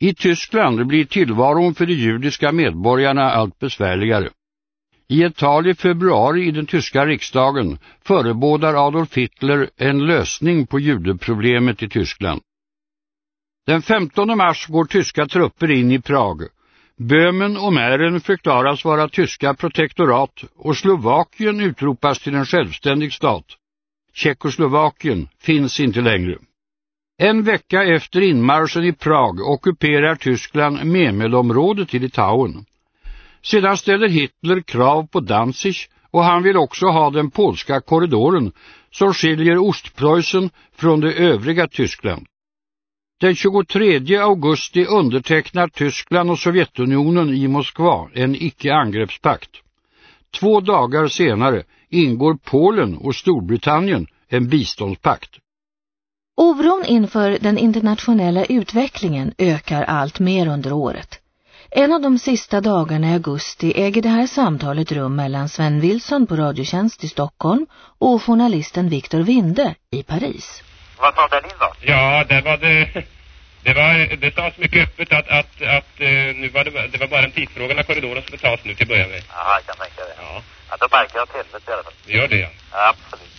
I Tyskland blir tillvaron för de judiska medborgarna allt besvärligare. I ett tal i februari i den tyska riksdagen förebådar Adolf Hitler en lösning på judeproblemet i Tyskland. Den 15 mars går tyska trupper in i Prag. Böhmen och Mären förklaras vara tyska protektorat och Slovakien utropas till en självständig stat. Tjeckoslovakien finns inte längre. En vecka efter inmarschen i Prag ockuperar Tyskland Memelområdet i Litauen. Sedan ställer Hitler krav på Danzig och han vill också ha den polska korridoren som skiljer Ostpreussen från det övriga Tyskland. Den 23 augusti undertecknar Tyskland och Sovjetunionen i Moskva en icke-angreppspakt. Två dagar senare ingår Polen och Storbritannien en biståndspakt. Oron inför den internationella utvecklingen ökar allt mer under året. En av de sista dagarna i augusti äger det här samtalet rum mellan Sven Wilson på Radiotjänst i Stockholm och journalisten Victor Winde i Paris. Vad sa Berlin då? Ja, där var det... Det, var, det sades mycket öppet att, att, att uh, nu var det, det var bara en tidsfråga när korridoren skulle tas nu till början med. Ja, jag kan tänka det. Ja. Ja, då märker jag åt helvete i alla fall. Det gör det. Ja, absolut.